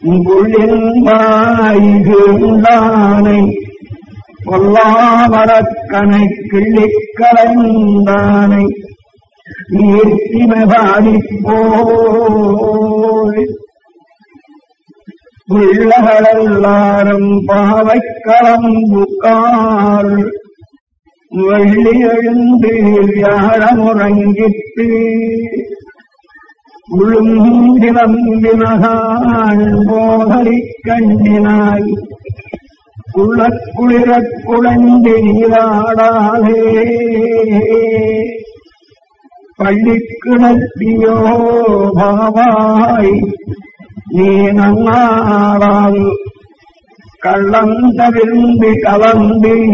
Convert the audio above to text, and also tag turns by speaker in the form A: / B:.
A: புள்ளின்பாய்கீண்டானை கொல்லாமரக்கனை கிள்ளிக்கலந்தானை கலைந்தானை ஈர்த்திமபாடிப்போய் உள்ளகளெல்லாரும் பாவைக்களம் புக்கார் வள்ளி எழுந்து வியாழமுறங்கிட்டு உளுந்தினம்பினகான் போதறி கண்ணினாய். குளக்குளிரக் குழந்தி நீராடாதே. பள்ளிக்கிணத்தியோ பாவாய் நீ நன்னாடால் கள்ளந்தவிர்ந்து கலந்தீ.